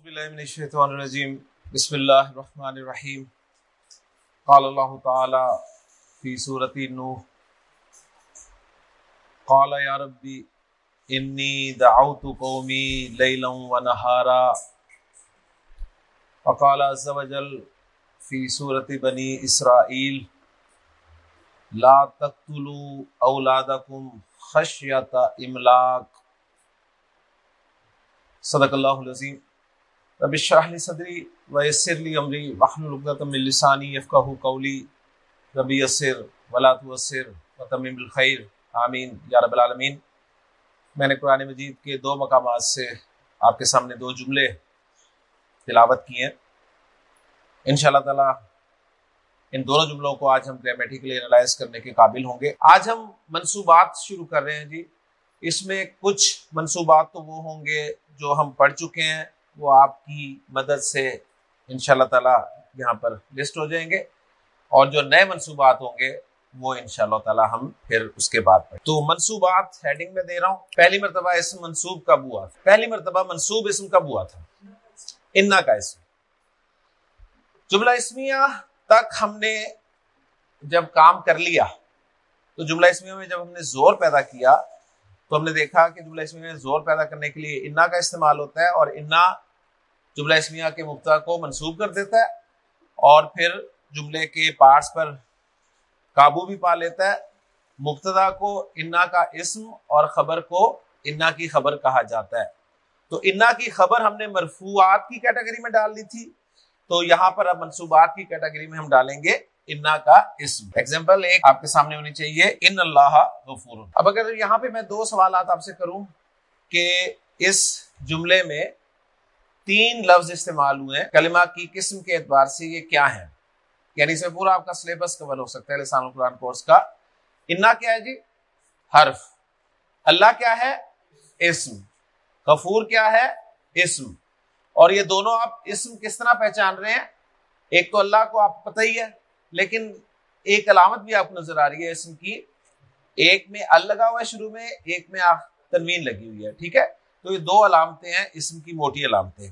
أعوذ بالله من الشيطان الرجيم بسم الله الرحمن الرحيم قال الله تعالى في سورة النوح قال يا ربي إني دعوت قومي ليلا ونهارا وقال عز وجل في سورة بني إسرائيل لا تقتلوا أولادكم خشية إملاق صدق اللہ العظیم۔ رب اشرح لی صدری، ویسر لی امری، واحلل عقدۃ من لسانی یفقهوا قولی، رب یسر، ولا تعسر وتمم بالخیر آمین، یا رب العالمین۔ میں نے قرآن مجید کے دو مقامات سے آپ کے سامنے دو جملے تلاوت کیے ہیں۔ انشاءاللہ تعالی ان دونوں جملوں کو آج ہم گرامیٹیکلی انالائز کرنے کے قابل ہوں گے۔ آج ہم منصوبات شروع کر رہے ہیں جی۔ اس میں کچھ منصوبات تو وہ ہوں گے جو ہم پڑھ چکے ہیں۔ وہ آپ کی مدد سے ان شاء اللہ تعالیٰ یہاں پر لسٹ ہو جائیں گے۔ اور جو نئے منصوبات ہوں گے، وہ ان شاء اللہ تعالیٰ ہم پھر اس کے بعد پڑھیں۔ تو منصوبات ہیڈنگ میں دے رہا ہوں۔ پہلی مرتبہ اسم منصوب کب ہوا تھا۔ پہلی مرتبہ منصوب اسم کب ہوا تھا۔ انا کا اسم۔ جملہ اسمیہ تک ہم نے جب کام کر لیا، تو جملہ اسمیہ میں جب ہم نے زور پیدا کیا تو ہم نے دیکھا کہ جملہ اسمیہ میں زور پیدا کرنے کے لیے انا کا استعمال ہوتا ہے اور انا جملہ اسمیہ کے مبتدا کو منسوب کر دیتا ہے اور پھر جملے کے پارٹس پر قابو بھی پا لیتا ہے۔ مبتدا کو انا کا اسم اور خبر کو انا کی خبر کہا جاتا ہے۔ تو انا کی خبر ہم نے مرفوعات کی کیٹیگری میں ڈال دی تھی۔ تو یہاں پر اب منصوبات کی کیٹیگری میں ہم ڈالیں گے۔ انا کا اسم۔ ایگزامپل ایک آپ کے سامنے ہونی چاہیے، ان اللہ غفور۔ اب اگر یہاں پہ میں دو سوالات آپ سے کروں کہ اس جملے میں تین لفظ استعمال ہوئے ہیں۔ کلمہ کی قسم کے اعتبار سے یہ کیا ہے یعنی اس میں پورا آپ کا سلیبس کور ہو سکتا ہے، لسان القرآن کورس کا۔ انا کیا ہے جی؟ حرف۔ اللہ کیا ہے؟ اسم۔ غفور کیا ہے؟ اسم۔ اور یہ دونوں آپ اسم کس طرح پہچان رہے ہیں؟ ایک تو اللہ کو آپ پتہ ہی ہے۔ لیکن ایک علامت بھی آپ کو نظر آ رہی ہے اسم کی، ایک میں ال لگا ہوا ہے شروع میں، ایک میں تنوین لگی ہوئی ہے، ٹھیک ہے؟ تو یہ دو علامتیں ہیں، اسم کی موٹی علامتیں۔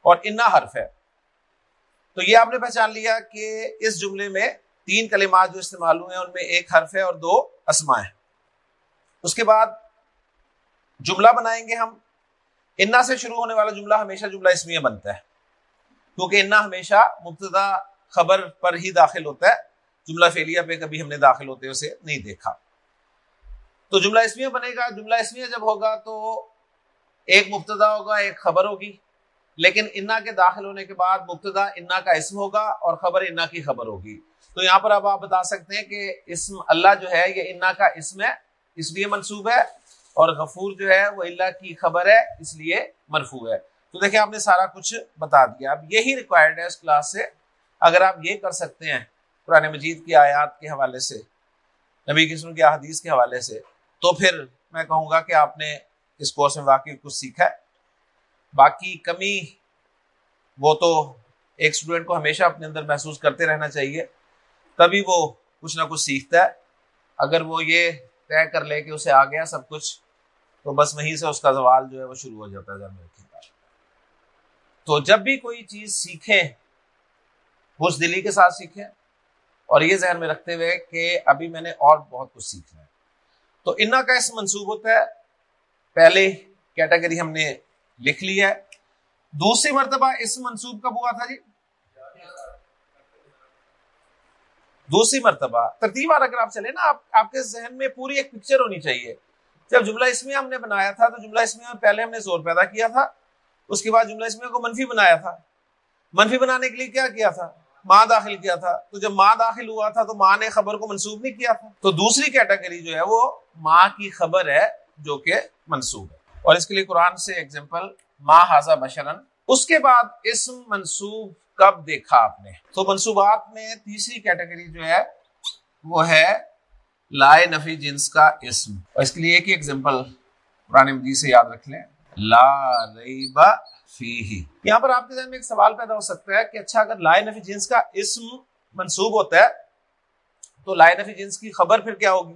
اور انا حرف ہے۔ تو یہ آپ نے پہچان لیا کہ اس جملے میں تین کلمات جو استعمال ہوئے ہیں، ان میں ایک حرف ہے اور دو اسما ہے اس کے بعد جملہ بنائیں گے ہم۔ انا سے شروع ہونے والا جملہ ہمیشہ جملہ اسمیہ بنتا ہے۔ کیونکہ انا ہمیشہ مبتدا خبر پر ہی داخل ہوتا ہے۔ جملہ فیلیا پہ کبھی ہم نے داخل ہوتے اسے نہیں دیکھا۔ تو جملہ اسمیہ بنے گا۔ جملہ اسمیہ جب ہوگا تو ایک مبتدا ہوگا، ایک خبر ہوگی۔ لیکن انا کے داخل ہونے کے بعد مبتدا انا کا اسم ہوگا اور خبر انا کی خبر ہوگی۔ تو یہاں پر اب آپ بتا سکتے ہیں کہ اسم اللہ جو ہے، یہ انا کا اسم ہے، اس لیے منصوب ہے۔ اور غفور جو ہے، وہ اللہ کی خبر ہے، اس لیے مرفوع ہے۔ تو دیکھیں، آپ نے سارا کچھ بتا دیا۔ اب یہی ریکوائرڈ ہے اس کلاس سے اگر آپ یہ کر سکتے ہیں قرآن مجید کی آیات کے حوالے سے، نبی قسم کے احادیث کے حوالے سے، تو پھر میں کہوں گا کہ آپ نے اس کورس میں واقعی کچھ سیکھا ہے۔ باقی کمی، وہ تو ایک اسٹوڈنٹ کو ہمیشہ اپنے اندر محسوس کرتے رہنا چاہیے، تبھی وہ کچھ نہ کچھ سیکھتا ہے۔ اگر وہ یہ طے کر لے کہ اسے آ گیا سب کچھ، تو بس وہیں سے اس کا زوال جو ہے وہ شروع ہو جاتا ہے۔ تو جب بھی کوئی چیز سیکھیں خوش دلی کے ساتھ سیکھیں اور یہ ذہن میں رکھتے ہوئے کہ ابھی میں نے اور بہت کچھ سیکھنا ہے۔ تو انا کا اس منصوب ہوتا ہے، پہلے کیٹیگری ہم نے لکھ لی ہے۔ دوسری مرتبہ اس منصوب کب ہوا تھا جی؟ دوسری مرتبہ۔ ترتیب اگر آپ چلے نا، آپ آپ کے ذہن میں پوری ایک پکچر ہونی چاہیے۔ جب جملہ اسمیہ ہم نے بنایا تھا، تو جملہ اسمیہ میں پہلے ہم نے زور پیدا کیا تھا۔ اس کے بعد جملہ اسمیہ کو منفی بنایا تھا۔ منفی بنانے کے لیے کیا کیا تھا؟ ماں داخل کیا تھا۔ تو جب ماں داخل ہوا تھا تو ماں نے خبر کو منسوخ نہیں کیا تھا۔ تو دوسری کیٹیگری جو ہے وہ ماں کی خبر ہے جو کہ منسوخ ہے۔ اور اس کے لیے قرآن سے ایگزامپل ماں حاضہ بشرن۔ اس کے بعد اسم منسوخ کب دیکھا آپ نے؟ تو منصوبات میں تیسری کیٹیگری جو ہے وہ ہے لائے نفی جنس کا اسم۔ اور اس کے لیے ایک ہی ایگزامپل قرآن مجید سے یاد رکھ لیں۔ لا ریبا یہاں پر آپ کے ذہن میں ایک سوال پیدا ہو سکتا ہے کہ اچھا اگر لائے نفی جنس کا اسم منسوب ہوتا ہے، تو لائے نفی جنس کی خبر پھر کیا ہوگی؟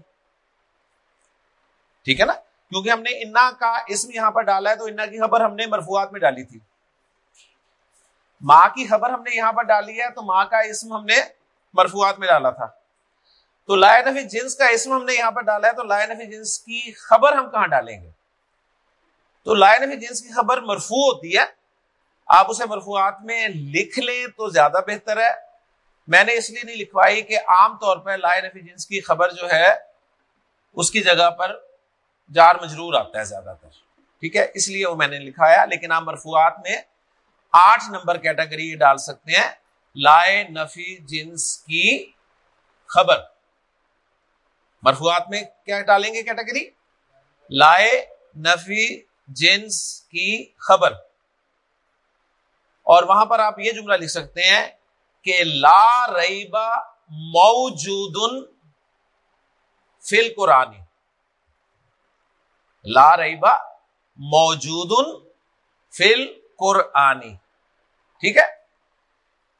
ٹھیک ہے نا؟ کیونکہ ہم نے انا کا اسم یہاں پر ڈالا ہے، تو انا کی خبر ہم نے مرفوعات میں ڈالی تھی۔ ماں کی خبر ہم نے یہاں پر ڈالی ہے، تو ماں کا اسم ہم نے مرفوعات میں ڈالا تھا۔ تو لائے نفی جنس کا اسم ہم نے یہاں پر ڈالا ہے، تو لائے نفی جنس کی خبر ہم کہاں ڈالیں گے؟ تو لائے نفی جنس کی خبر مرفوع ہوتی ہے۔ آپ اسے مرفوعات میں لکھ لیں تو زیادہ بہتر ہے۔ میں نے اس لیے نہیں لکھوائی کہ عام طور پر لائے نفی جنس کی خبر جو ہے، اس کی جگہ پر جار مجرور آتا ہے زیادہ تر۔ ٹھیک ہے؟ اس لیے وہ میں نے لکھایا لیکن آپ مرفوعات میں آٹھ نمبر کیٹیگری ڈال سکتے ہیں۔ لائے نفی جنس کی خبر۔ مرفوعات میں کیا ڈالیں گے کیٹیگری؟ لائے نفی جنس کی خبر۔ اور وہاں پر آپ یہ جملہ لکھ سکتے ہیں کہ لا ریبا موجود فل قرآن لا ریبا موجود فل قرآنی ٹھیک ہے؟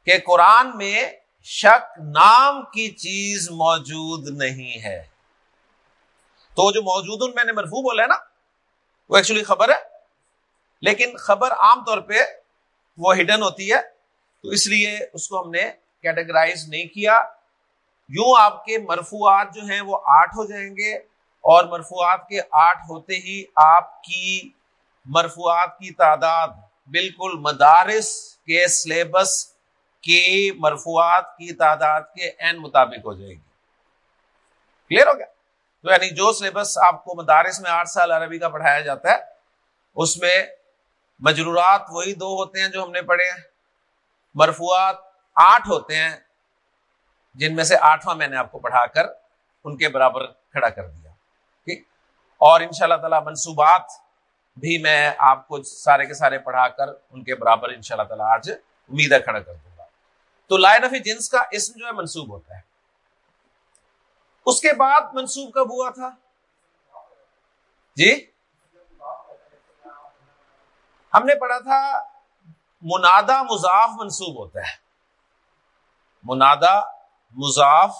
کہ قرآن میں شک نام کی چیز موجود نہیں ہے۔ تو جو موجود میں نے مرفو بولا ہے نا وہ ایکچولی خبر ہے۔ لیکن خبر عام طور پہ وہ ہڈن ہوتی ہے۔ تو اس لیے اس کو ہم نے کیٹیگرائز نہیں کیا۔ یوں آپ کے مرفوعات جو ہیں وہ آٹھ ہو جائیں گے اور مرفوعات کے آٹھ ہوتے ہی آپ کی مرفوعات کی تعداد بالکل مدارس کے سلیبس کی مرفوعات کی تعداد کے این مطابق ہو جائے گی۔ کلیئر ہو گیا؟ تو یعنی جو سلیبس آپ کو مدارس میں آٹھ سال عربی کا پڑھایا جاتا ہے، اس میں مجرورات وہی دو ہوتے ہیں جو ہم نے پڑھے ہیں۔ مرفوعات آٹھ ہوتے ہیں، جن میں سے آٹھواں میں نے آپ کو پڑھا کر ان کے برابر کھڑا کر دیا۔ ٹھیک؟ اور ان شاء اللہ تعالی منصوبات بھی میں آپ کو سارے کے سارے پڑھا کر ان کے برابر ان شاء اللہ تعالیٰ آج امیدہ کھڑا کر دوں گا۔ تو لائن آف جنس کا اسم جو ہے منصوب ہوتا ہے۔ اس کے بعد منسوب کب ہوا تھا؟ جی؟ ہم نے پڑھا تھا منادا مضاف منسوب ہوتا ہے۔ منادا مضاف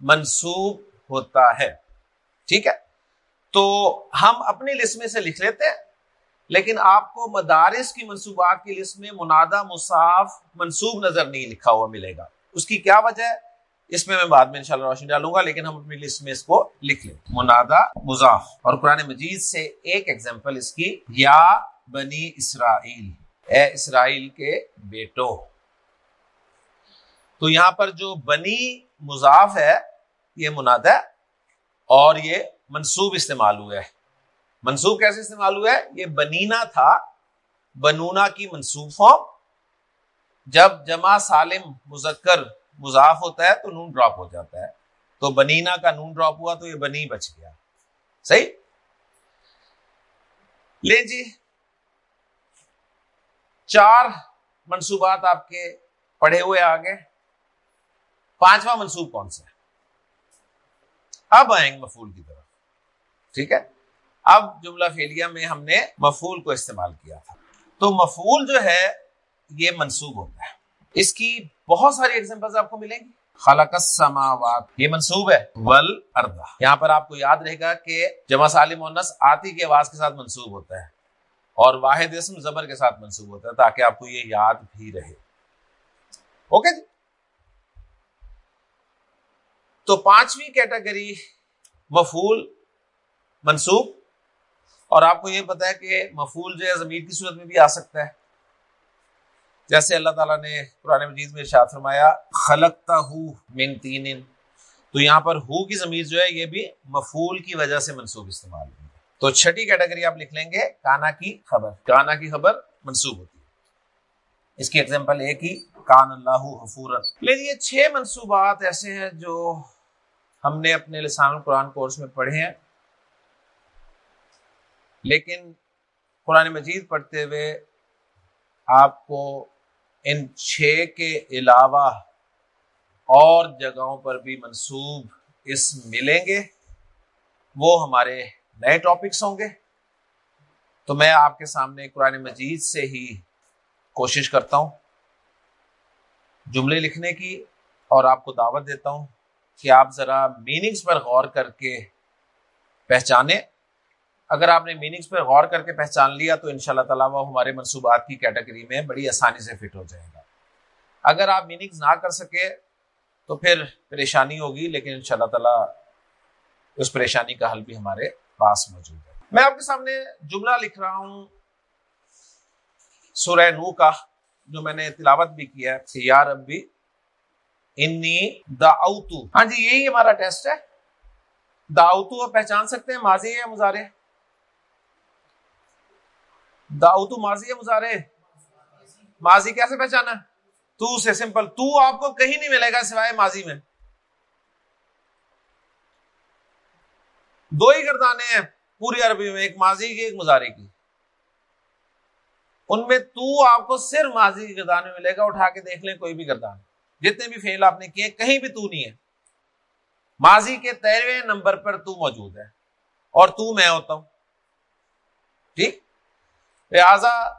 منسوب ہوتا ہے۔ ٹھیک ہے؟ تو ہم اپنی لسٹ میں سے لکھ لیتے ہیں، لیکن آپ کو مدارس کی منصوبات کی لسٹ میں منادا مصاف منسوب نظر نہیں لکھا ہوا ملے گا۔ اس کی کیا وجہ ہے؟ اس میں میں بعد میں انشاءاللہ روشنی ڈالوں گا، لیکن ہم اپنی لسٹ میں اس کو لکھ لیں۔ منادا مضاف۔ اور قرآن مجید سے ایک ایگزامپل اس کی، یا بنی اسرائیل۔ اے اسرائیل کے بیٹو۔ تو یہاں پر جو بنی مضاف ہے، یہ منادا ہے اور یہ منصوب استعمال ہوا ہے۔ منصوب کیسے استعمال ہوا ہے یہ بنینا تھا، بنونا کی منصوب فارم جب جمع سالم، مذکر مضاف ہوتا ہے تو نون ڈراپ ہو جاتا ہے۔ تو بنینا کا نون ڈراپ ہوا تو یہ بنی بچ گیا۔ صحیح؟ لے جی چار منصوبات آپ کے پڑھے ہوئے آگے۔ پانچواں منصوب کون سا ہے؟ اب آئیں گے مفول کی طرف۔ ٹھیک ہے؟ اب جملہ فیلیا میں ہم نے مفول کو استعمال کیا تھا۔ تو مفول جو ہے، یہ منصوب ہوتا ہے۔ اس کی بہت ساری ایگزامپل آپ کو ملیں گی. خلق السماوات. یہ منصوب ہے. ول اردا یہاں پر آپ کو یاد رہے گا کہ جمع سالم مونس آتی کی آواز کے ساتھ منصوب ہوتا ہے اور واحد اسم زبر کے ساتھ منصوب ہوتا ہے تاکہ آپ کو یہ یاد بھی رہے. اوکے جی؟ تو پانچویں کیٹیگری مفول منصوب اور آپ کو یہ پتا ہے کہ مفول جو ہے زمین کی صورت میں بھی آ سکتا ہے. جیسے اللہ تعالیٰ نے قرآن مجید میں ارشاد فرمایا خلقتا ہو من تین تو یہاں پر ہو کی ضمیر جو ہے، یہ بھی مفول کی وجہ سے منسوب استعمال ہوئی۔ تو چھٹی کیٹیگری آپ لکھ لیں گے، کانا کی خبر۔ کانا کی خبر منسوب ہوتی ہے۔ اس کی ایگزامپل ایک ہی، کان اللہ حفور لیکن یہ چھ منصوبات ایسے ہیں جو ہم نے اپنے لسان القرآن کورس میں پڑھے ہیں۔ لیکن قرآن مجید پڑھتے ہوئے آپ کو ان چھ کے علاوہ اور جگہوں پر بھی منسوب اس ملیں گے۔ وہ ہمارے نئے ٹاپکس ہوں گے۔ تو میں آپ کے سامنے قرآن مجید سے ہی کوشش کرتا ہوں۔ جملے لکھنے کی اور آپ کو دعوت دیتا ہوں کہ آپ ذرا میننگس پر غور کر کے پہچانیں۔ اگر آپ نے میننگس پہ غور کر کے پہچان لیا تو ان شاء اللہ تعالیٰ وہ ہمارے منصوبات کی کیٹیگری میں بڑی آسانی سے فٹ ہو جائے گا۔ اگر آپ میننگس نہ کر سکے تو پھر پریشانی ہوگی، لیکن ان شاء اللہ تعالیٰ اس پریشانی کا حل بھی ہمارے پاس موجود ہے۔ میں آپ کے سامنے جملہ لکھ رہا ہوں سورہ نو کا، جو میں نے تلاوت بھی کیا ہے کہ یار اب بھی انی داؤتو ہاں جی یہی ہمارا ٹیسٹ ہے۔ داؤتو آپ پہچان سکتے ہیں، ماضی ہے مظاہرے داؤتو ماضی ہے مظاہرے۔ ماضی کیسے پہچانا؟ تو سے سمپل۔ تو آپ کو کہیں نہیں ملے گا سوائے ماضی میں۔ دو ہی گردانے ہیں پوری عربی میں، ایک ماضی کی، ایک مظاہرے کی۔ ان میں تو آپ کو صرف ماضی کے گردان میں ملے گا، اٹھا کے دیکھ لیں کوئی بھی گردان۔ جتنے بھی فیل آپ نے کیے، کہیں بھی تو نہیں ہے۔ ماضی کے تیرہویں نمبر پر تو موجود ہے۔ اور تو میں ہوتا ہوں۔ ٹھیک؟ لہذا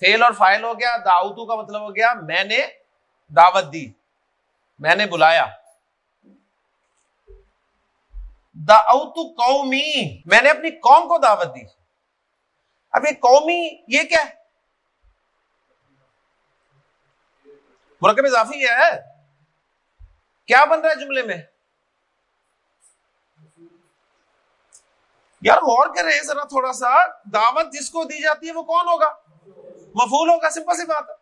فیل اور فائل ہو گیا داؤتو کا مطلب ہو گیا، میں نے دعوت دی، میں نے بلایا۔ داؤتو قومی، میں نے اپنی قوم کو دعوت دی۔ اب یہ قومی یہ کیا ہے؟ مرکب اضافی ہے۔ کیا بن رہا ہے جملے میں؟ یار غور کر رہے ہیں ذرا تھوڑا سا، دعوت جس کو دی جاتی ہے وہ کون ہوگا؟ مفول ہوگا سمپل سی بات ہے۔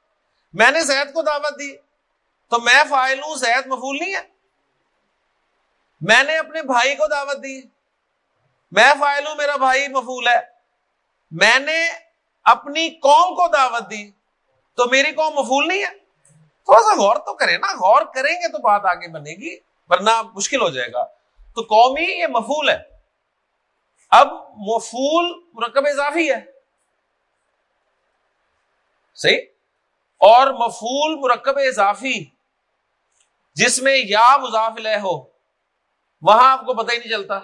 میں نے زید کو دعوت دی، تو میں فائل ہوں، زید مفول نہیں ہے۔ میں نے اپنے بھائی کو دعوت دی، میں فائل ہوں، میرا بھائی مفول ہے۔ میں نے اپنی قوم کو دعوت دی، تو میری قوم مفول نہیں ہے۔ تھوڑا سا غور تو کریں نا، غور کریں گے تو بات آگے بنے گی، ورنہ مشکل ہو جائے گا۔ تو قومی یہ مفول ہے۔ اب مفول مرکب اضافی ہے۔ صحیح؟ اور مفول مرکب اضافی، جس میں یا مضافل ہو، وہاں آپ کو پتہ ہی نہیں چلتا،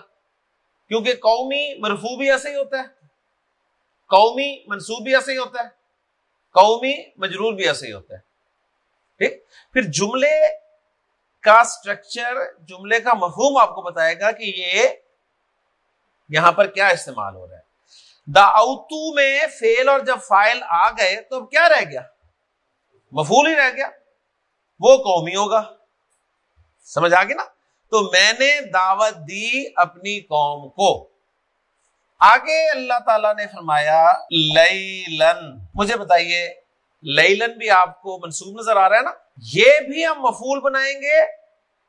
کیونکہ قومی مرفو بھی ایسے ہی ہوتا ہے، قومی منصوب بھی ایسے ہی ہوتا ہے، قومی مجرور بھی ایسے ہی ہوتا ہے۔ ٹھیک؟ پھر جملے کا اسٹرکچر جملے کا مفہوم آپ کو بتائے گا کہ یہ یہاں پر کیا استعمال ہو رہا ہے؟ دا اوتو میں فیل اور جب فائل آ گئے تو اب کیا رہ گیا؟ مفول ہی رہ گیا۔ وہ قومی ہوگا۔ سمجھ آ گئی نا؟ تو میں نے دعوت دی اپنی قوم کو۔ آگے اللہ تعالی نے فرمایا، لیلن۔ مجھے بتائیے، لیلن بھی آپ کو منسوب نظر آ رہا ہے نا؟ یہ بھی ہم مفول بنائیں گے۔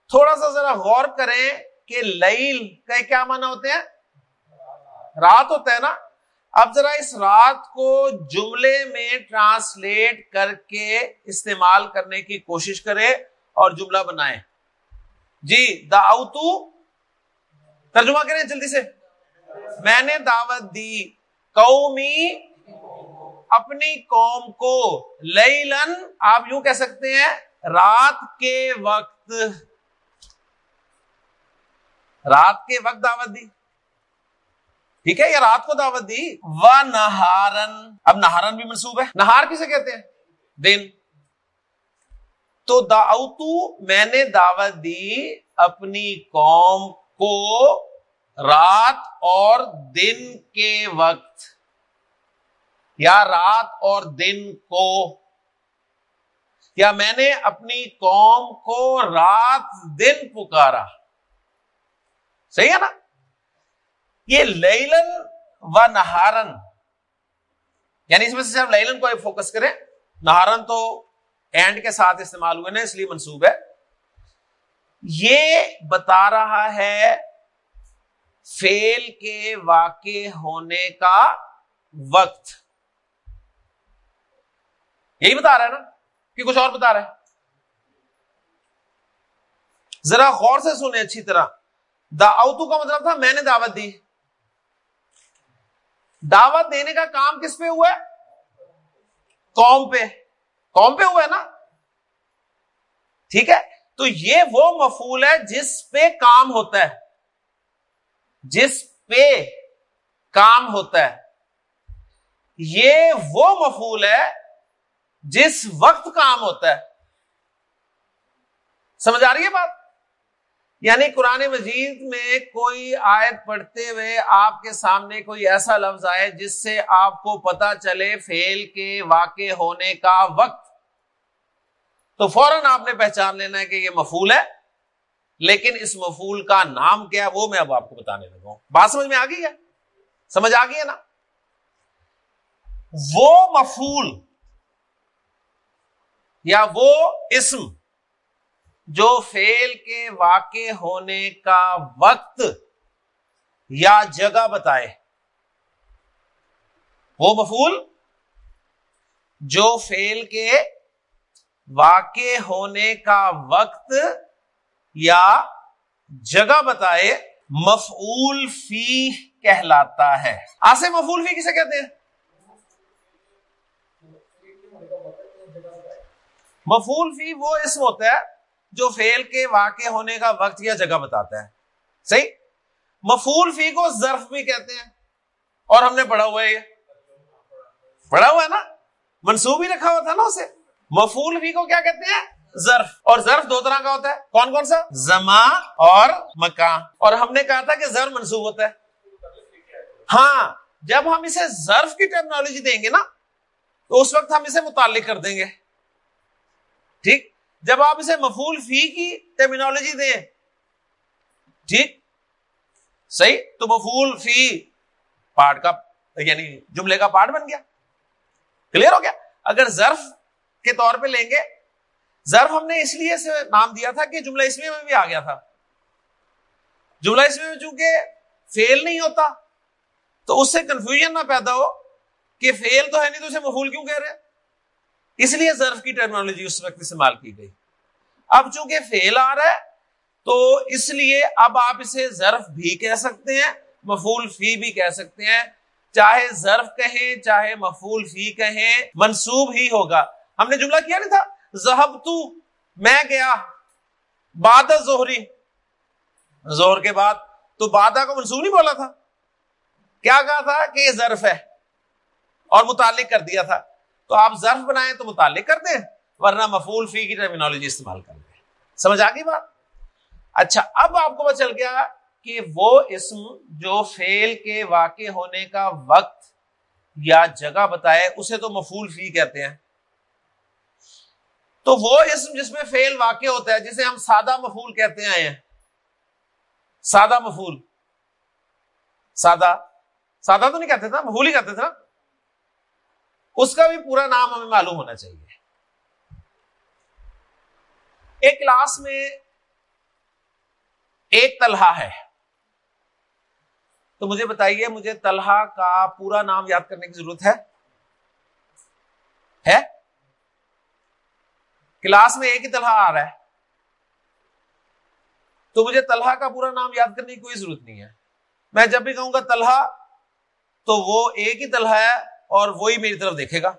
تھوڑا سا ذرا غور کریں کہ لیل کا کیا مانا ہوتے ہیں؟ رات ہوتا ہے نا، اب ذرا اس رات کو جملے میں ٹرانسلیٹ کر کے استعمال کرنے کی کوشش کرے اور جملہ بنائیں۔ جی داؤتو ترجمہ کریں جلدی سے۔ میں نے دعوت دی، قومی اپنی قوم کو لیلن، آپ یوں کہہ سکتے ہیں، رات کے وقت۔ رات کے وقت دعوت دی۔ ٹھیک ہے یا رات کو دعوت دی۔ و نہارن اب نہارن بھی منسوب ہے۔ نہار کسے کہتے ہیں؟ دن۔ تو داؤتو میں نے دعوت دی اپنی قوم کو رات اور دن کے وقت۔ یا رات اور دن کو۔ یا میں نے اپنی قوم کو رات دن پکارا۔ صحیح ہے نا؟ یہ لیلن و نہارن۔ یعنی اس میں سے لیلن کو فوکس کریں۔ نہارن تو اینڈ کے ساتھ استعمال ہوئے نا، اس لیے منسوب ہے۔ یہ بتا رہا ہے فیل کے واقع ہونے کا وقت۔ یہی بتا رہا ہے نا، کہ کچھ اور بتا رہا ہے۔ ذرا غور سے سنیں اچھی طرح۔ داؤتو کا مطلب تھا، میں نے دعوت دی۔ دعوت دینے کا کام کس پہ ہوا ہے؟ قوم پہ۔ قوم پہ ہوا ہے نا؟ ٹھیک ہے؟ تو یہ وہ مفول ہے جس پہ کام ہوتا ہے۔ جس پہ کام ہوتا ہے۔ یہ وہ مفول ہے جس وقت کام ہوتا ہے۔ سمجھ آ رہی ہے بات؟ یعنی قرآن مجید میں کوئی آیت پڑھتے ہوئے آپ کے سامنے کوئی ایسا لفظ آئے جس سے آپ کو پتا چلے فیل کے واقع ہونے کا وقت۔ تو فوراً آپ نے پہچان لینا ہے کہ یہ مفول ہے، لیکن اس مفول کا نام کیا ہے وہ میں اب آپ کو بتانے لگا ہوں۔ بات سمجھ میں آ گئی ہے؟ سمجھ آ گئی ہے نا؟ وہ مفول یا وہ اسم جو فیل کے واقع ہونے کا وقت یا جگہ بتائے۔ وہ مفول جو فیل کے واقع ہونے کا وقت یا جگہ بتائے، مفعول فی کہلاتا ہے۔ آسے مفعول فی کسے کہتے ہیں؟ مفول فی وہ اسم ہوتا ہے جو فیل کے واقع ہونے کا وقت یا جگہ بتاتا ہے۔ صحیح؟ مفول فی کو ظرف بھی کہتے ہیں۔ اور ہم نے پڑھا ہوا ہے یہ۔ پڑھا ہوا ہے نا؟ منصوب ہی رکھا ہوا تھا نا اسے۔ مفول فی کو کیا کہتے ہیں؟ ظرف۔ اور ظرف دو طرح کا ہوتا ہے۔ کون کون سا؟ زما اور مکان۔ اور ہم نے کہا تھا کہ ظرف منصوب ہوتا ہے۔ ہاں جب ہم اسے ظرف کی ٹیکنالوجی دیں گے نا، تو اس وقت ہم اسے متعلق کر دیں گے۔ ٹھیک؟ جب آپ اسے مفول فی کی ٹرمینالوجی دیں، ٹھیک؟ صحیح؟ تو مفول فی پارٹ کا یعنی جملے کا پارٹ بن گیا۔ کلیئر ہو گیا؟ اگر ظرف کے طور پہ لیں گے، ظرف ہم نے اس لیے سے نام دیا تھا کہ جملہ اس میں بھی آ گیا تھا۔ جملہ اس میں چونکہ فیل نہیں ہوتا، تو اس سے کنفیوژن نہ پیدا ہو کہ فیل تو ہے نہیں تو اسے مفول کیوں کہہ رہے اس لیے ظرف کی ٹیکنالوجی اس وقت استعمال کی گئی۔ اب چونکہ فیل آ رہا ہے، تو اس لیے اب آپ اسے ظرف بھی کہہ سکتے ہیں مفول فی بھی کہہ سکتے ہیں۔ چاہے ظرف کہیں، چاہے مفول فی کہیں، منسوب ہی ہوگا۔ ہم نے جملہ کیا نہیں تھا؟ زہب تو میں گیا۔ باد زہری زہر کے بعد تو بادہ کو منسوب نہیں بولا تھا۔ کیا کہا تھا؟ کہ یہ ظرف ہے۔ اور متعلق کر دیا تھا۔ تو آپ ظرف بنائیں تو متعلق کر دیں، ورنہ مفول فی کی ٹرمینالوجی استعمال کر لیں سمجھ آ گئی بات؟ اچھا اب آپ کو پتا چل گیا کہ وہ اسم جو فیل کے واقع ہونے کا وقت یا جگہ بتائے، اسے تو مفول فی کہتے ہیں۔ تو وہ اسم جس میں فیل واقع ہوتا ہے، جسے ہم سادہ مفول کہتے آئے ہیں۔ سادہ مفول سادہ؟ سادہ تو نہیں کہتے تھا مفول ہی کہتے تھے نا؟ اس کا بھی پورا نام ہمیں معلوم ہونا چاہیے۔ ایک کلاس میں ایک طلحہ ہے۔ تو مجھے بتائیے، مجھے طلحہ کا پورا نام یاد کرنے کی ضرورت ہے؟ ہے؟ کلاس میں ایک ہی طلحہ آ رہا ہے۔ تو مجھے طلحہ کا پورا نام یاد کرنے کی کوئی ضرورت نہیں ہے۔ میں جب بھی کہوں گا طلحہ، تو وہ ایک ہی طلحہ ہے۔ اور وہی میری طرف دیکھے گا۔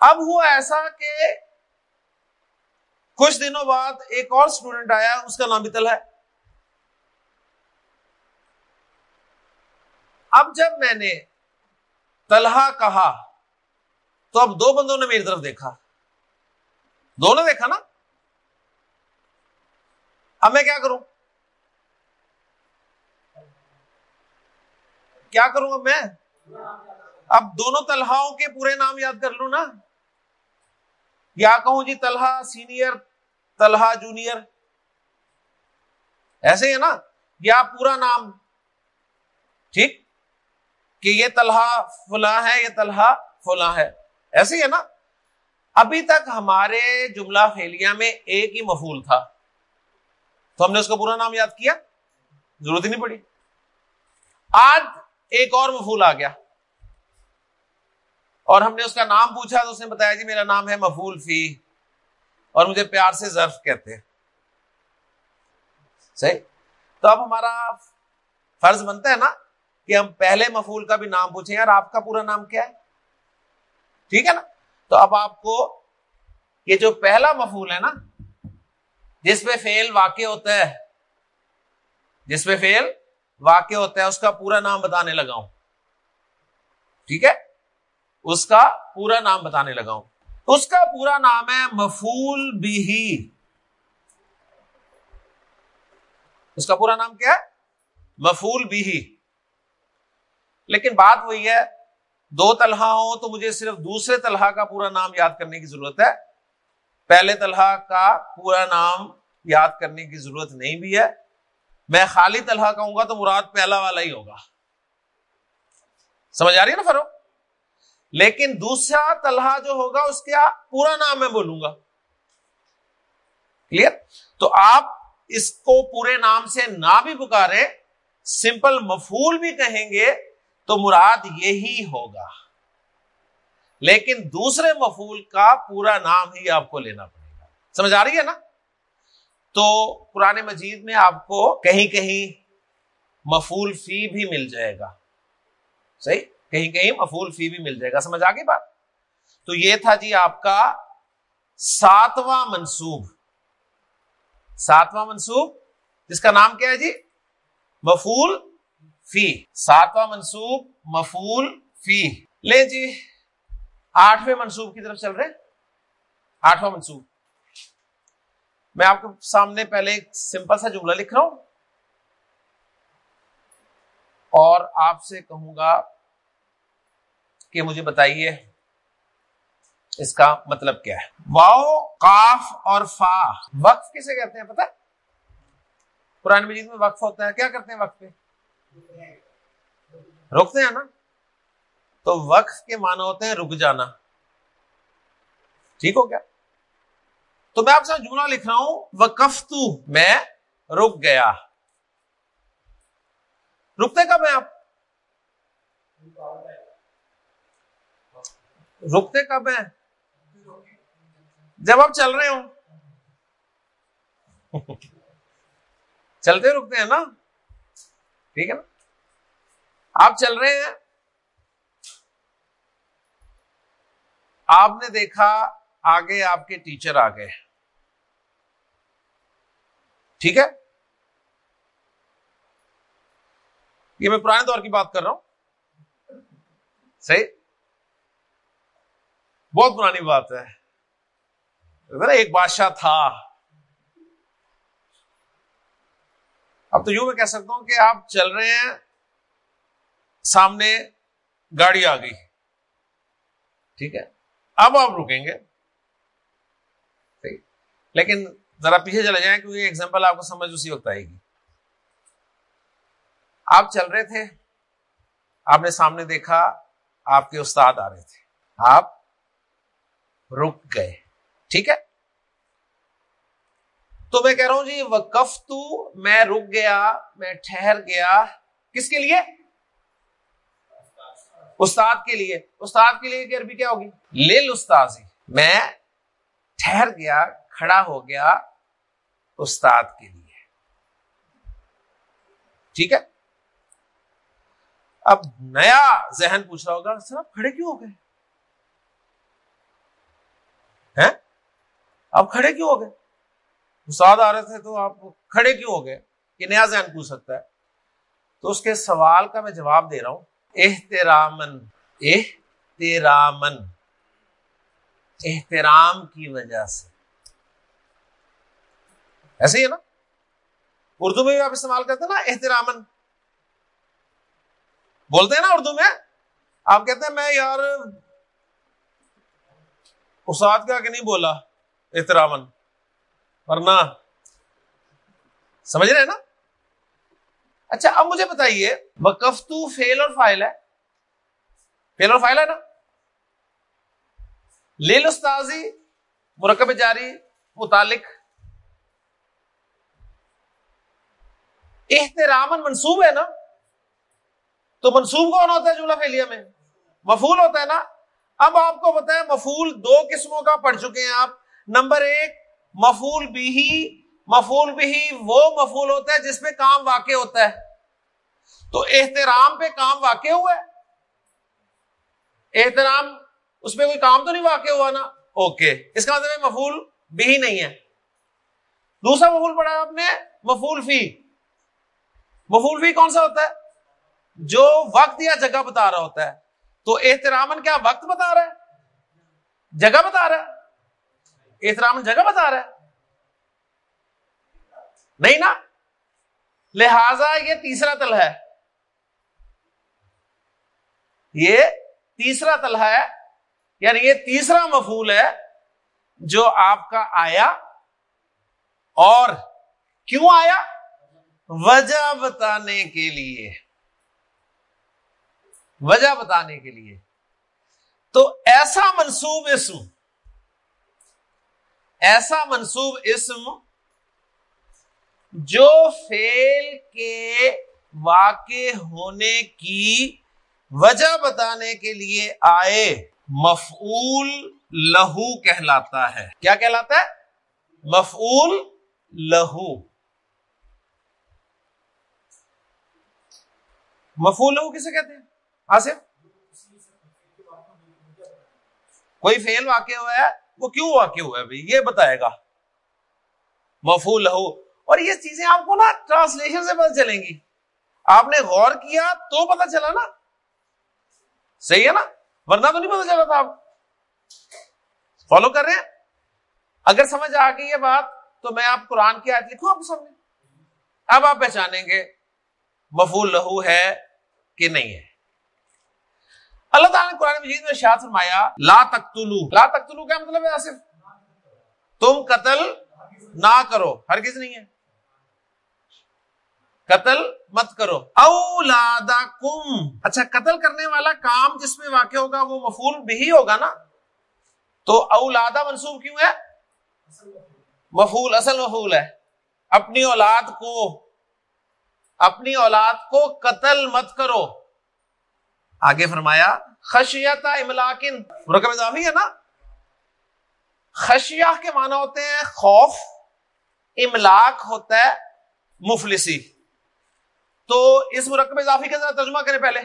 اب ہوا ایسا کہ کچھ دنوں بعد ایک اور اسٹوڈنٹ آیا، اس کا نام بھی ہے۔ اب جب میں نے طلحہ کہا، تو اب دو بندوں نے میری طرف دیکھا۔ دونوں دیکھا نا؟ اب میں کیا کروں؟ کیا کروں اب میں؟ اب دونوں تلہاؤں کے پورے نام یاد کر لوں نا۔ یا کہوں جی طلحہ سینئر، طلحہ جونیئر۔ ایسے ہی ہے نا؟ یا پورا نام۔ ٹھیک؟ کہ یہ طلحہ فلاں ہے، یہ طلحہ فلاں ہے۔ ایسے ہی ہے نا؟ ابھی تک ہمارے جملہ فیلیا میں ایک ہی مفول تھا۔ تو ہم نے اس کا پورا نام یاد کیا؟ ضرورت ہی نہیں پڑی۔ آج ایک اور مفول آ گیا۔ اور ہم نے اس کا نام پوچھا تو اس نے بتایا جی میرا نام ہے مفول فی، اور مجھے پیار سے ظرف کہتے ہیں۔ صحیح؟ تو اب ہمارا فرض بنتا ہے نا کہ ہم پہلے مفول کا بھی نام پوچھیں، یار آپ کا پورا نام کیا ہے؟ ٹھیک ہے نا؟ تو اب آپ کو یہ جو پہلا مفول ہے نا، جس پہ فیل واقع ہوتا ہے، جس پہ فیل واقع ہوتا ہے، اس کا پورا نام بتانے لگا ہوں۔ ٹھیک ہے؟ اس کا پورا نام بتانے لگا ہوں۔ اس کا پورا نام ہے مفول بھی اس کا پورا نام کیا ہے؟ مفول بھی لیکن بات وہی ہے، دو طلحہ ہوں تو مجھے صرف دوسرے طلحہ کا پورا نام یاد کرنے کی ضرورت ہے۔ پہلے طلحہ کا پورا نام یاد کرنے کی ضرورت نہیں بھی ہے۔ میں خالی طلحہ کہوں گا تو مراد پہلا والا ہی ہوگا۔ سمجھ آ رہی ہے نا فرو لیکن دوسرا طلحہ جو ہوگا اس کا پورا نام میں بولوں گا۔ کلیئر؟ تو آپ اس کو پورے نام سے نہ بھی پکارے سمپل مفول بھی کہیں گے تو مراد یہی ہوگا۔ لیکن دوسرے مفول کا پورا نام ہی آپ کو لینا پڑے گا۔ سمجھ آ رہی ہے نا؟ تو قرآن مجید میں آپ کو کہیں کہیں مفول فی بھی مل جائے گا۔ صحیح؟ کہیں کہیں مفول فی بھی مل جائے گا۔ سمجھ آ گئی بات؟ تو یہ تھا جی آپ کا ساتواں منصوب۔ ساتواں منصوب؟ جس کا نام کیا ہے جی؟ مفول فی۔ ساتواں منصوب مفول فی۔ لیں جی آٹھویں منصوب کی طرف چل رہے آٹھواں منصوب۔ میں آپ کے سامنے پہلے ایک سمپل سا جملہ لکھ رہا ہوں اور آپ سے کہوں گا کہ مجھے بتائیے اس کا مطلب کیا ہے۔ واؤ کاف اور فا۔ وقف کسے کہتے ہیں پتہ؟ قرآن مجید میں وقف ہوتا ہے۔ کیا کرتے ہیں وقف پہ؟ رکتے ہیں نا؟ تو وقف کے معنی ہوتے ہیں رک جانا۔ ٹھیک ہو گیا؟ تو میں آپ سے جملہ لکھ رہا ہوں۔ وقف تو میں رک گیا۔ رکتے کب ہیں آپ؟ رکتے کب ہیں؟ جب آپ چل رہے ہو چلتے رکتے ہیں نا؟ ٹھیک ہے نا؟ آپ چل رہے ہیں۔ آپ نے دیکھا آگے آپ کے ٹیچر آ گئے۔ ٹھیک ہے؟ یہ میں پرانے دور کی بات کر رہا ہوں۔ صحیح؟ بہت پرانی بات ہے۔ ایک بادشاہ تھا۔ اب تو یوں میں کہہ سکتا ہوں کہ آپ چل رہے ہیں۔ سامنے گاڑی آ گئی۔ ٹھیک ہے؟ اب آپ رکیں گے۔ لیکن ذرا پیچھے چلے جائیں کیونکہ ایگزامپل آپ کو سمجھ اسی وقت آئے گی۔ آپ چل رہے تھے، آپ نے سامنے دیکھا آپ کے استاد آ رہے تھے۔ آپ رک گئے، ٹھیک ہے؟ تو میں کہہ رہا ہوں جی وقف تو میں رک گیا، میں ٹھہر گیا۔ کس کے لیے؟ استاد کے لیے۔ استاد کے لیے عربی کیا ہوگی؟ لل استاذ میں ٹھہر گیا کھڑا ہو گیا استاد کے لیے۔ ٹھیک ہے؟ اب نیا ذہن پوچھ رہا ہوگا سر آپ کھڑے کیوں ہو گئے؟ آپ کھڑے کیوں ہو گئے؟ استاد آ رہے تھے تو آپ کھڑے کیوں ہو گئے؟ یہ نیا ذہن پوچھ سکتا ہے۔ تو اس کے سوال کا میں جواب دے رہا ہوں۔ احترامن احترامن احترام کی وجہ سے۔ ایسے ہی ہے نا؟ اردو میں بھی آپ استعمال کرتے ہیں نا احترامن بولتے ہیں نا اردو میں۔ آپ کہتے ہیں، میں یار استاد کا کہ نہیں بولا؟ احترامن ورنہ، سمجھ رہے ہیں نا؟ اچھا اب مجھے بتائیے، وقفتو فیل اور فائل ہے؟ فیل اور فائل ہے نا؟ لیل استاذی مرکب جاری، متعلق۔ احترام منصوب ہے نا، تو منصوب کون ہوتا ہے جملہ فیلیا میں؟ مفول ہوتا ہے نا۔ اب آپ کو بتائیں مفول دو قسموں کا پڑھ چکے ہیں آپ۔ نمبر ایک مفول بھی مفول بھی وہ مفول ہوتا ہے جس میں کام واقع ہوتا ہے۔ تو احترام پہ کام واقع ہوا ہے۔ احترام، اس پہ کوئی کام تو نہیں واقع ہوا نا۔ اوکے، اس کا مطلب مفول بھی نہیں ہے۔ دوسرا مفول پڑھا آپ نے مفول فی۔ مفول فی کون سا ہوتا ہے؟ جو وقت یا جگہ بتا رہا ہوتا ہے۔ تو احترام کیا وقت بتا رہا ہے؟ جگہ بتا رہا ہے۔ احترام جگہ بتا رہا ہے۔ نہیں نا؟ لہذا یہ تیسرا تل ہے۔ یہ تیسرا تل ہے۔ یعنی یہ تیسرا مفول ہے جو آپ کا آیا اور کیوں آیا؟ وجہ بتانے کے لیے۔ وجہ بتانے کے لیے۔ تو ایسا منصوب اسم، ایسا منصوب اسم جو فیل کے واقع ہونے کی وجہ بتانے کے لیے آئے، مفعول لہو کہلاتا ہے۔ کیا کہلاتا ہے؟ مفعول لہو۔ مفعول لہو کسے کہتے ہیں؟ آصف؟ کوئی فیل واقع ہوا ہے؟ وہ کیوں واقع ہوا ہے بھائی؟ یہ بتائے گا۔ مفعول لہو اور یہ چیزیں آپ کو نا ٹرانسلیشن سے پتہ چلیں گی۔ آپ نے غور کیا تو پتہ چلا نا۔ صحیح ہے نا؟ ورنہ تو نہیں پتا چلا تھا آپ۔ فالو کر رہے ہیں؟ اگر سمجھ آ گئی یہ بات تو میں آپ قرآن کی آیت لکھوں آپ سامنے۔ اب آپ پہچانیں گے۔ مفول لہو ہے کہ نہیں ہے۔ اللہ تعالیٰ نے قرآن مجید میں شاد فرمایا، لا تختلو لا تختلو کیا مطلب ہے آصف تم قتل نہ کرو۔ ہرگز نہیں ہے۔ قتل مت کرو۔ اولادا کم اچھا قتل کرنے والا کام جس میں واقع ہوگا وہ مفول بھی ہوگا نا؟ تو اولادا منصوب کیوں ہے؟ مفول اصل مفول ہے۔ اپنی اولاد کو اپنی اولاد کو قتل مت کرو۔ آگے فرمایا، خشیت املاکن۔ مرکب اضافی ہے نا؟ خشیہ کے معنی ہوتے ہیں خوف، املاک ہوتا ہے مفلسی۔ تو اس مرکب اضافی کے ذرا ترجمہ کریں پہلے۔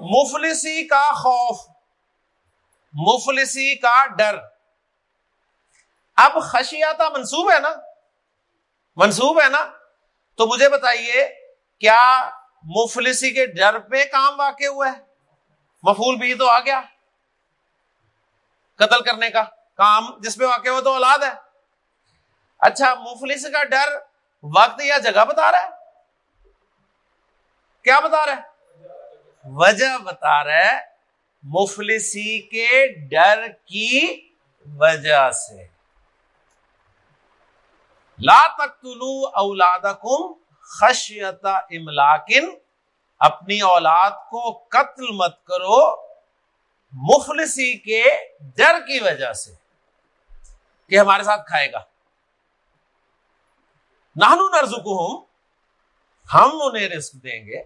مفلسی کا خوف، مفلسی کا ڈر۔ اب خشیاتا منصوب ہے نا؟ منصوب ہے نا؟ تو مجھے بتائیے، کیا مفلسی کے ڈر پہ کام واقع ہوا ہے؟ مفول بھی تو آ گیا۔ قتل کرنے کا کام جس پہ واقع ہوا تو اولاد ہے۔ اچھا مفلس کا ڈر وقت یا جگہ بتا رہا ہے؟ کیا بتا رہا ہے؟ وجہ بتا رہا ہے مفلسی کے ڈر کی وجہ سے۔ لا تقتلو اولادکم خشیت املاکن، اپنی اولاد کو قتل مت کرو مفلسی کے ڈر کی وجہ سے کہ ہمارے ساتھ کھائے گا۔ نانو نرزکہم ہم انہیں رزق دیں گے۔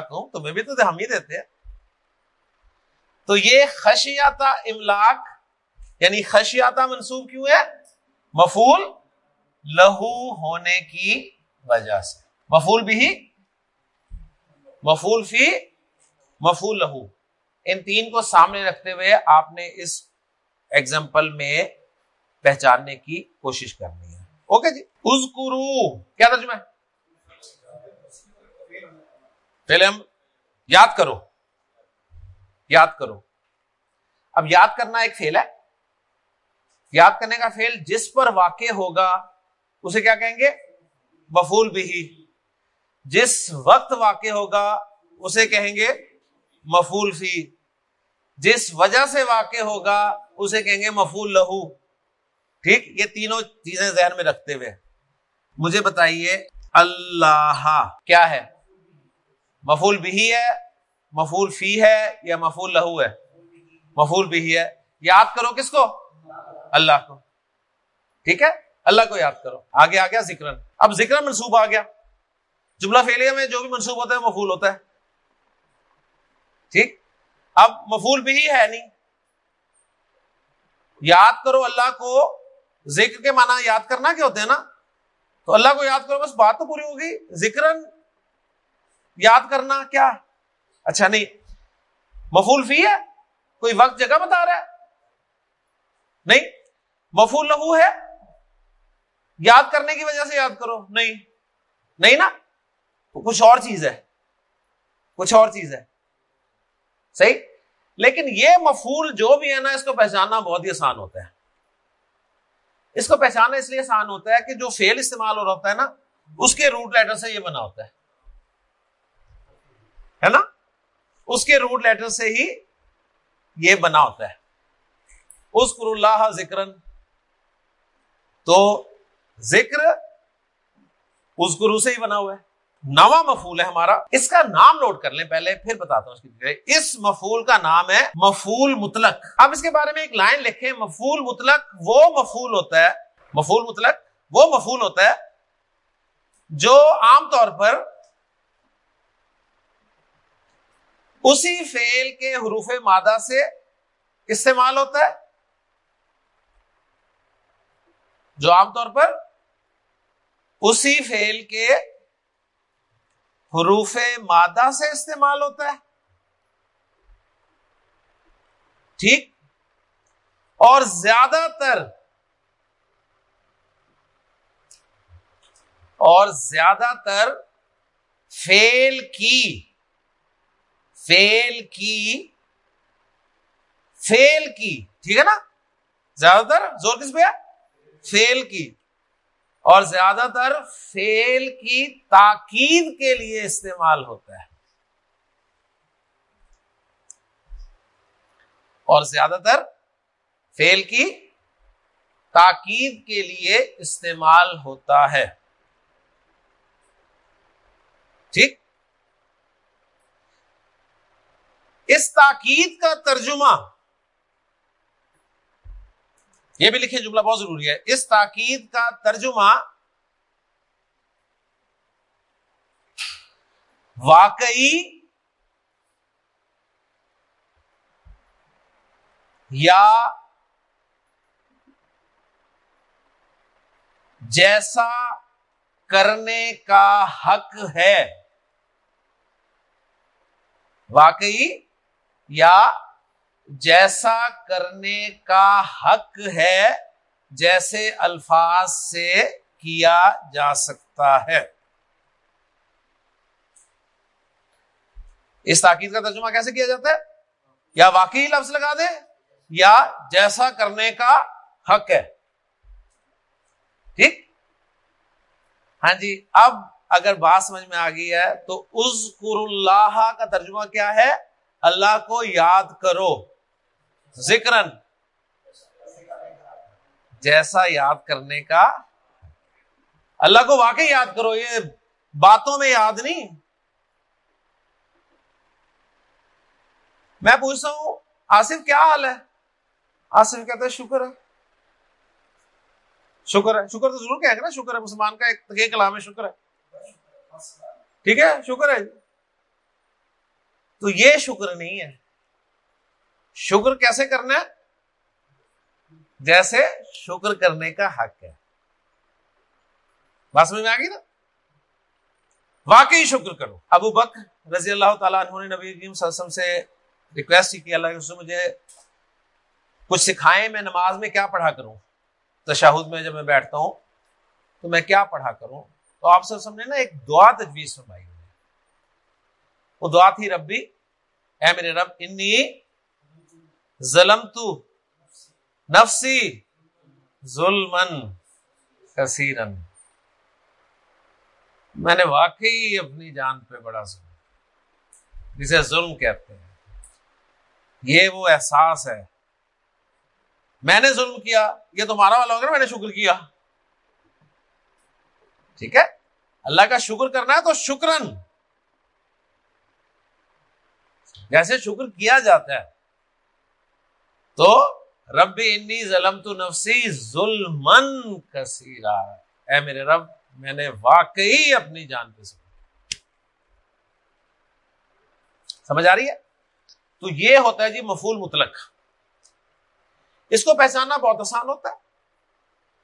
کہوں تمہیں بھی تو ہم ہی دیتے ہیں۔ تو یہ خشیاتا املاک یعنی خشیاتا منسوب کیوں ہے؟ مفول لہو ہونے کی وجہ سے۔ مفول بھی مفول فی مفول لہو۔ ان تین کو سامنے رکھتے ہوئے آپ نے اس ایگزامپل میں پہچاننے کی کوشش کرنی ہے۔ اوکے جی؟ اس کیا ترجمہ ہے؟ پہلے ہم یاد کرو۔ یاد کرو۔ اب یاد کرنا ایک فیل ہے۔ یاد کرنے کا فیل جس پر واقع ہوگا، اسے کیا کہیں گے؟ مفول بھی۔ جس وقت واقع ہوگا، اسے کہیں گے مفول فی جس وجہ سے واقع ہوگا، اسے کہیں گے مفول لہو۔ ٹھیک؟ یہ تینوں چیزیں ذہن میں رکھتے ہوئے۔ مجھے بتائیے، اللہ کیا ہے؟ مفول بھی ہے مفول فی ہے یا مفول لہو ہے؟ مفول بھی ہے۔ یاد کرو کس کو؟ اللہ کو۔ ٹھیک ہے؟ اللہ کو یاد کرو۔ آگے آ گیا ذکر۔ اب ذکر منصوب آ گیا۔ جملہ فیلیا میں جو بھی منصوب ہوتا ہے مفول ہوتا ہے۔ ٹھیک؟ اب مفول بھی ہے نہیں۔ یاد کرو اللہ کو۔ ذکر کے معنی یاد کرنا کیا ہوتے ہیں نا؟ تو اللہ کو یاد کرو، بس بات تو پوری ہوگی۔ ذکر یاد کرنا کیا؟ اچھا نہیں۔ مفول فی ہے، کوئی وقت جگہ بتا رہا ہے۔ نہیں۔ مفول لہو ہے؟ یاد کرنے کی وجہ سے یاد کرو۔ نہیں۔ نہیں نا؟ تو کچھ اور چیز ہے۔ کچھ اور چیز ہے۔ صحیح؟ لیکن یہ مفول جو بھی ہے نا، اس کو پہچاننا بہت ہی آسان ہوتا ہے۔ اس کو پہچاننا اس لیے آسان ہوتا ہے کہ جو فیل استعمال ہو رہا ہوتا ہے نا، اس کے روٹ لیٹر سے یہ بنا ہوتا ہے۔ نا؟ اس کے روٹ لیٹر سے ہی یہ بنا ہوتا ہے۔ اس اللہ ذکر تو ذکر اس گرو سے ہی بنا ہوا ہے۔ نواں مفول ہے ہمارا۔ اس کا نام نوٹ کر لیں پہلے، پھر بتاتا ہوں اس کی اس مفول کا نام ہے مفول مطلق۔ اب اس کے بارے میں ایک لائن لکھیں۔ مفول مطلق وہ مفول ہوتا ہے مفول مطلق وہ مفول ہوتا ہے جو عام طور پر اسی فیل کے حروف مادہ سے استعمال ہوتا ہے۔ جو عام طور پر اسی فیل کے حروف مادہ سے استعمال ہوتا ہے۔ ٹھیک؟ اور زیادہ تر اور زیادہ تر فیل کی فیل کی فیل کی، ٹھیک ہے نا؟ زیادہ تر؟ زور کس پہ ہے؟ فیل کی اور زیادہ تر فیل کی تاکید کے لیے استعمال ہوتا ہے اور زیادہ تر فیل کی تاکید کے لیے استعمال ہوتا ہے ٹھیک؟ اس تاکید کا ترجمہ یہ بھی لکھیں جملہ بہت ضروری ہے۔ اس تاکید کا ترجمہ واقعی یا جیسا کرنے کا حق ہے؟ واقعی یا جیسا کرنے کا حق ہے، جیسے الفاظ سے کیا جا سکتا ہے۔ اس تاکید کا ترجمہ کیسے کیا جاتا ہے؟ یا واقعی لفظ لگا دیں، یا جیسا کرنے کا حق ہے۔ ٹھیک؟ ہاں جی اب اگر بات سمجھ میں آ گئی ہے تو اس اللہ کا ترجمہ کیا ہے؟ اللہ کو یاد کرو۔ ذکر جیسا یاد کرنے کا۔ اللہ کو واقعی یاد کرو، یہ باتوں میں یاد نہیں۔ میں پوچھتا ہوں، آصف کیا حال ہے؟ آصف کہتا ہے، شکر ہے۔ شکر ہے، شکر تو ضرور کہیں گے نا، شکر ہے۔ مسلمان کا ایک کلام ہے، شکر ہے۔ ٹھیک ہے، شکر ہے۔ تو یہ شکر نہیں ہے۔ شکر کیسے کرنا ہے؟ جیسے شکر کرنے کا حق ہے۔ بات سمجھ میں آ گئی نا؟ واقعی شکر کرو۔ ابو بک رضی اللہ تعالیٰ عنہ نے نبی کریم صلی اللہ علیہ وسلم سے ریکویسٹ کی اللہ اس مجھے کچھ سکھائیں، میں نماز میں کیا پڑھا کروں؟ تشاہد میں جب میں بیٹھتا ہوں تو میں کیا پڑھا کروں؟ تو آپ سب نے نا ایک دعا تجویز فرمائی۔ وہ دعا تھی ربی، اے میرے رب، انی ظلم تو نفسی ظلم کثیرن میں نے واقعی اپنی جان پہ بڑا ظلم جسے ظلم کہتے ہیں۔ یہ وہ احساس ہے۔ میں نے ظلم کیا۔ یہ تمہارا والا ہوگا میں نے شکر کیا۔ ٹھیک ہے؟ اللہ کا شکر کرنا ہے تو شکرن جیسے شکر کیا جاتا ہے تو رب انی ظلم تو نفسی ظلم کثیرا۔ اے میرے رب، میں نے واقعی اپنی جان پہ سمجھ آ رہی ہے؟ تو یہ ہوتا ہے جی مفول مطلق۔ اس کو پہچاننا بہت آسان ہوتا ہے۔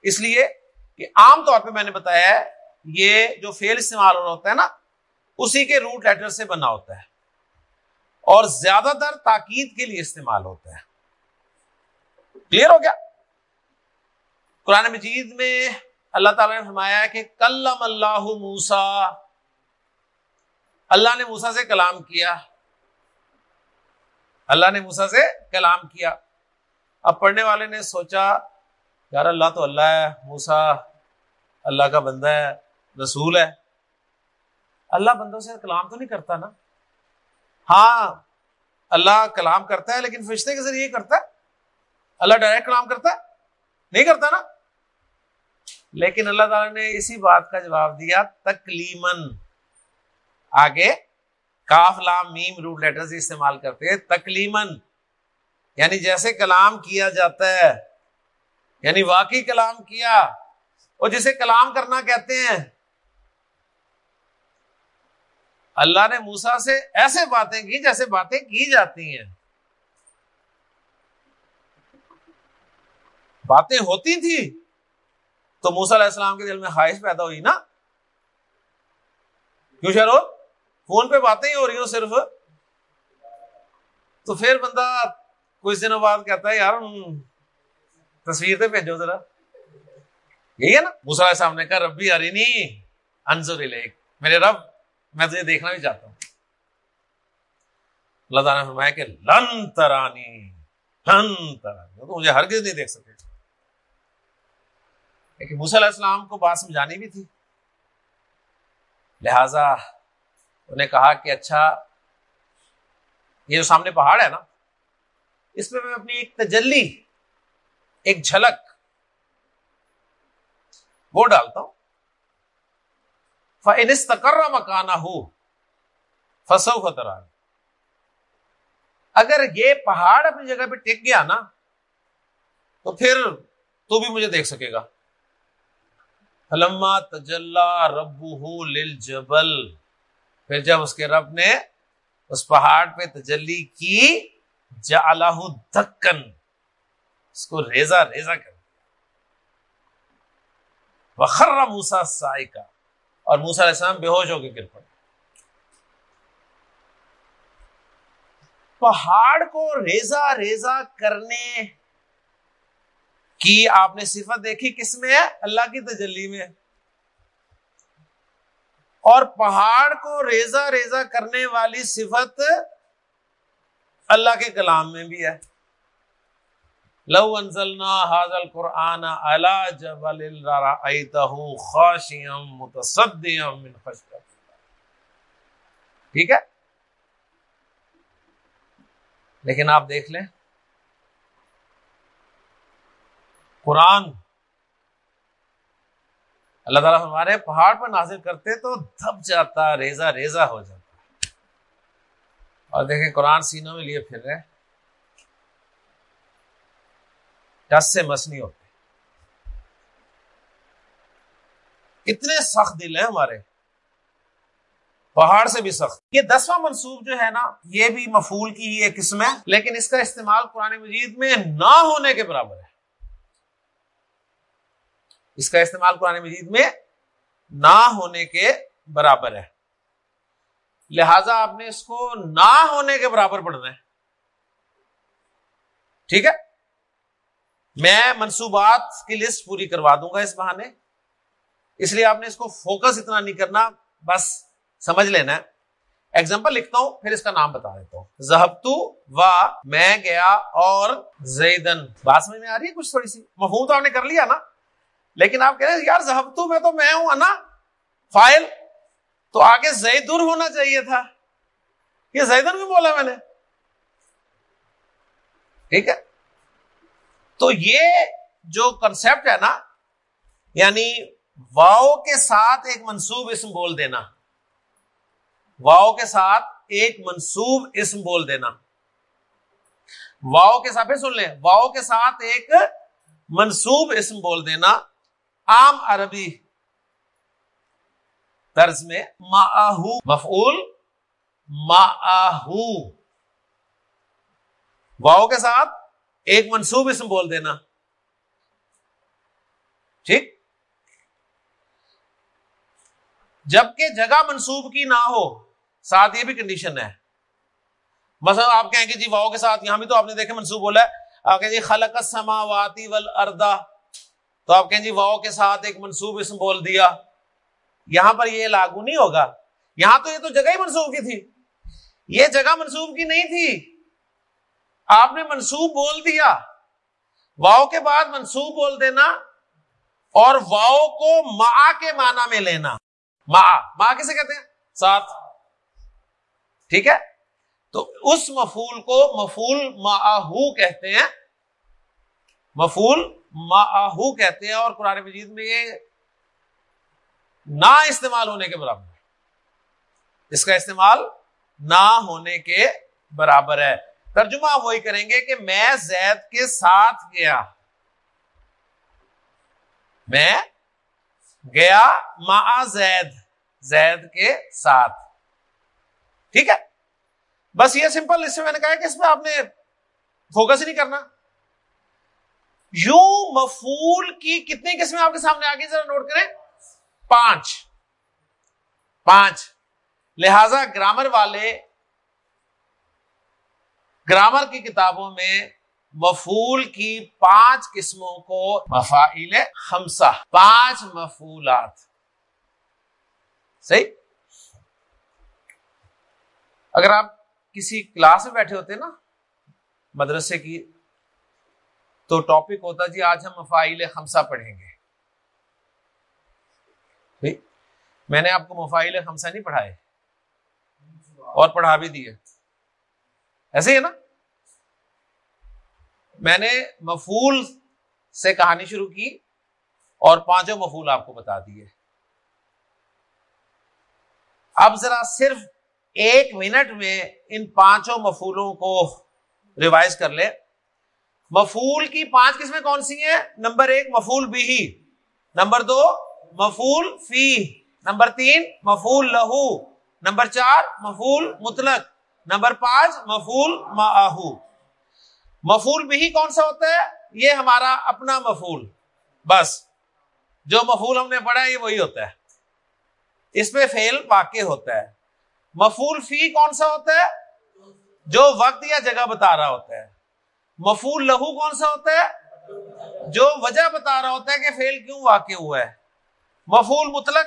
اس لیے کہ عام طور پہ میں نے بتایا ہے، یہ جو فیل استعمال ہو رہا ہوتا ہے نا، اسی کے روٹ لیٹر سے بنا ہوتا ہے۔ اور زیادہ تر تاکید کے لیے استعمال ہوتا ہے۔ کلیئر ہو گیا؟ قرآن مجید میں اللہ تعالی نے فرمایا کہ کلم اللہ موسا اللہ نے موسا سے کلام کیا۔ اللہ نے موسا سے کلام کیا۔ اب پڑھنے والے نے سوچا، یار اللہ تو اللہ ہے موسا اللہ کا بندہ ہے، رسول ہے۔ اللہ بندوں سے کلام تو نہیں کرتا نا؟ ہاں اللہ کلام کرتا ہے لیکن فرشتے کے ذریعے کرتا ہے۔ اللہ ڈائریکٹ کلام کرتا ہے؟ نہیں کرتا نا؟ لیکن اللہ تعالیٰ نے اسی بات کا جواب دیا تکلیمن آگے، کاف، لام، میم، روٹ لیٹر استعمال کرتے ہیں تکلیمن یعنی جیسے کلام کیا جاتا ہے یعنی واقعی کلام کیا۔ اور جسے کلام کرنا کہتے ہیں۔ اللہ نے موسا سے ایسے باتیں کی جیسے باتیں کی جاتی ہیں۔ باتیں ہوتی تھی تو موسا علیہ السلام کے دل میں خواہش پیدا ہوئی نا؟ کیوں شہرو؟ فون پہ باتیں ہی ہو رہی ہوں صرف۔ تو پھر بندہ کچھ دنوں بعد کہتا ہے، یار تصویر تو بھیجو ذرا۔ یہی ہے نا؟ موسا علیہ السلام نے کہا، ربی اری نہیں انضر میرے رب، میں تجھے دیکھنا بھی چاہتا ہوں۔ اللہ تعالیٰ نے فرمایا کہ لن ترانی لن ترانی۔ تو مجھے ہرگز نہیں دیکھ سکے۔ لیکن موسیٰ علیہ السلام کو بات سمجھانی بھی تھی۔ لہذا انہیں کہا کہ اچھا یہ جو سامنے پہاڑ ہے نا، اس پہ میں اپنی ایک تجلی، ایک جھلک، وہ ڈالتا ہوں۔ فنستقر مکانا ہو فسو خطرہ اگر یہ پہاڑ اپنی جگہ پہ ٹک گیا نا، تو پھر تو بھی مجھے دیکھ سکے گا۔ فلما تجلا رب جبل پھر جب اس کے رب نے اس پہاڑ پہ تجلی کی جا دکن اس کو ریزا ریزا کر دیا۔ وخر موسا سائے کا اور موسا علیہ السلام بے ہوش ہو کے گر پڑے۔ پہاڑ کو ریزا ریزا کرنے کی آپ نے صفت دیکھی کس میں ہے؟ اللہ کی تجلی میں۔ اور پہاڑ کو ریزا ریزا کرنے والی صفت اللہ کے کلام میں بھی ہے۔ لو انزلنا هذا القرآن على جبل خاشعا متصدعا من خشية ٹھیک ہے؟ لیکن آپ دیکھ لیں۔ قرآن۔ اللہ تعالیٰ ہمارے پہاڑ پر نازل کرتے تو دھپ جاتا ریزا ریزا ہو جاتا۔ اور دیکھیں قرآن سینوں میں لیے پھر رہے ٹس سے مس نہیں ہوتے۔ اتنے سخت دل ہیں ہمارے۔ پہاڑ سے بھی سخت۔ یہ دسواں منصوب جو ہے نا، یہ بھی مفول کی ہی ایک قسم ہے، لیکن اس کا استعمال قرآن مجید میں نہ ہونے کے برابر ہے۔ اس کا استعمال قرآن مجید میں نہ ہونے کے برابر ہے۔ لہذا آپ نے اس کو نہ ہونے کے برابر پڑھنا ہے۔ ٹھیک ہے؟ میں منصوبات کی لسٹ پوری کروا دوں گا اس بہانے۔ اس لیے آپ نے اس کو فوکس اتنا نہیں کرنا، بس سمجھ لینا۔ ہے ایگزامپل لکھتا ہوں، پھر اس کا نام بتا دیتا ہوں۔ زہبتو و میں گیا اور زیدن۔ بات سمجھ میں آ رہی ہے کچھ تھوڑی سی؟ مفہوم تو آپ نے کر لیا نا۔ لیکن آپ کہہ رہے ہیں، یار زہبتو میں تو میں ہوں، انا، فائل۔ تو آگے زیدن ہونا چاہیے تھا۔ یہ زیدن بھی بولا میں نے۔ ٹھیک ہے؟ تو یہ جو کنسپٹ ہے نا یعنی واؤ کے ساتھ ایک منصوب اسم بول دینا۔ واؤ کے ساتھ ایک منصوب اسم بول دینا۔ واؤ کے ساتھ، پھر سن لیں، واؤ کے ساتھ ایک منصوب اسم بول دینا۔ عام عربی طرز میں ماہو، مفعول ماہو۔ واؤ کے ساتھ ایک منصوب اسم بول دینا۔ ٹھیک؟ جبکہ جگہ منصوب کی نہ ہو، ساتھ یہ بھی کنڈیشن ہے۔ مثلا آپ کہیں گے جی واؤ کے ساتھ یہاں بھی تو آپ نے دیکھے منصوب بولا ہے۔ آپ کہیں جی خلق سماواتی ول اردا تو آپ کہیں جی واؤ کے ساتھ ایک منصوب اسم بول دیا۔ یہاں پر یہ لاگو نہیں ہوگا۔ یہاں تو یہ تو جگہ ہی منصوب کی تھی۔ یہ جگہ منصوب کی نہیں تھی۔ آپ نے منسوب بول دیا۔ واؤ کے بعد منصوب بول دینا اور واؤ کو ما کے معنی میں لینا۔ ما ما کسے کہتے ہیں؟ ساتھ۔ ٹھیک ہے؟ تو اس مفول کو مفول ماہو کہتے ہیں۔ مفول ماہو کہتے ہیں اور قرآن مجید میں یہ نہ استعمال ہونے کے برابر ہے۔ اس کا استعمال نہ ہونے کے برابر ہے۔ ترجمہ آپ وہی کریں گے کہ میں زید کے ساتھ گیا۔ میں گیا ما زید زید کے ساتھ۔ ٹھیک ہے؟ بس یہ سمپل اس سے میں نے کہا کہ اس میں آپ نے فوکس ہی نہیں کرنا۔ یوں مفول کی کتنی قسمیں آپ کے سامنے آگے ذرا نوٹ کریں؟ پانچ۔ پانچ۔ لہذا گرامر والے گرامر کی کتابوں میں مفول کی پانچ قسموں کو مفائل خمسہ، پانچ مفولات۔ صحیح؟ اگر آپ کسی کلاس میں بیٹھے ہوتے نا، مدرسے کی تو ٹاپک ہوتا جی آج ہم مفائل خمسہ پڑھیں گے۔ میں نے آپ کو مفائل خمسہ نہیں پڑھائے؟ اور پڑھا بھی دیے ایسے ہی ہے نا؟ میں نے مفول سے کہانی شروع کی اور پانچوں مفول آپ کو بتا دیے اب ذرا صرف ایک منٹ میں ان پانچوں مفولوں کو ریوائز کر لے مفول کی پانچ قسمیں کون سی ہیں؟ نمبر ایک مفول بھی نمبر دو مفول فی نمبر تین مفول لہو نمبر چار مفول مطلق، نمبر پانچ مفول ماہو مفول بھی کون سا ہوتا ہے؟ یہ ہمارا اپنا مفول بس، جو مفول ہم نے پڑھا ہے، یہ وہی ہوتا ہے۔ اس میں فیل واقع ہوتا ہے۔ مفول فی کون سا ہوتا ہے؟ جو وقت یا جگہ بتا رہا ہوتا ہے۔ مفول لہو کون سا ہوتا ہے؟ جو وجہ بتا رہا ہوتا ہے کہ فیل کیوں واقع ہوا ہے۔ مفول مطلق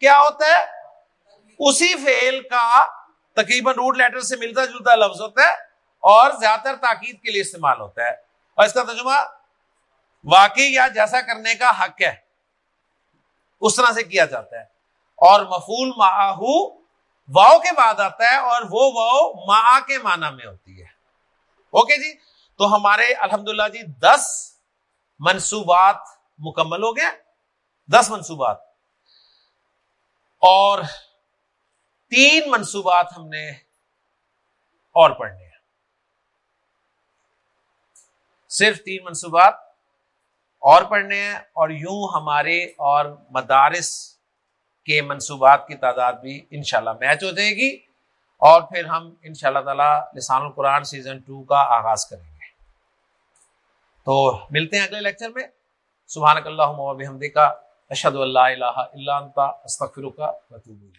کیا ہوتا ہے؟ اسی فیل کا تقریباً روٹ لیٹر سے ملتا جلتا لفظ ہوتا ہے اور زیادہ تر تاکید کے لیے استعمال ہوتا ہے۔ اور اس کا ترجمہ واقعی یا جیسا کرنے کا حق ہے۔ اس طرح سے کیا جاتا ہے۔ اور مفول ماہو واؤ کے بعد آتا ہے اور وہ واؤ ما کے معنی میں ہوتی ہے۔ اوکے جی؟ تو ہمارے الحمدللہ جی دس منصوبات مکمل ہو گئے، دس منصوبات۔ اور تین منصوبات ہم نے اور پڑھنے ہیں۔ صرف تین منصوبات اور پڑھنے ہیں اور یوں ہمارے اور مدارس کے منصوبات کی تعداد بھی انشاءاللہ میچ ہو جائے گی۔ اور پھر ہم ان شاء اللہ تعالی لسان القرآن سیزن ٹو کا آغاز کریں گے۔ تو ملتے ہیں اگلے لیکچر میں۔ سبحانک اللہ حمدے کا اشد اللہ الہ الا انت، استغفرک و اتوب الیک۔